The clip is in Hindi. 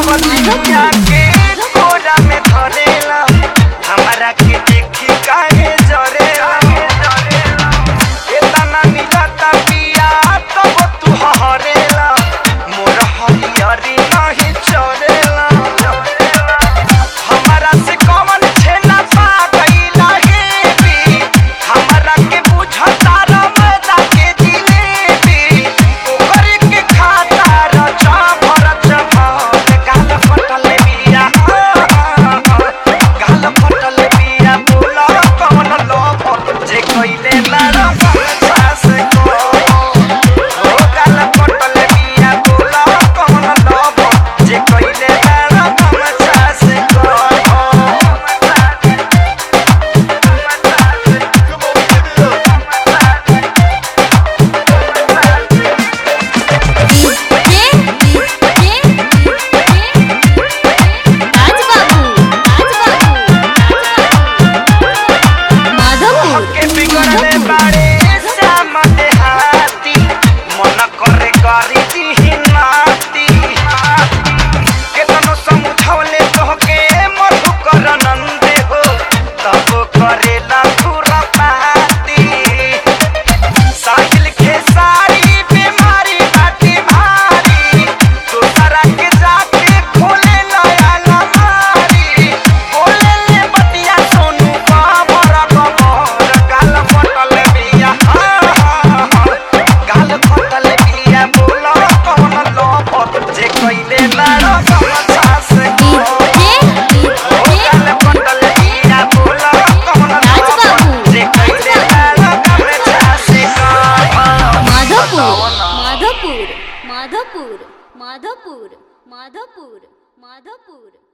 nobody you can. Madhopur Madhopur Madhopur Madhopur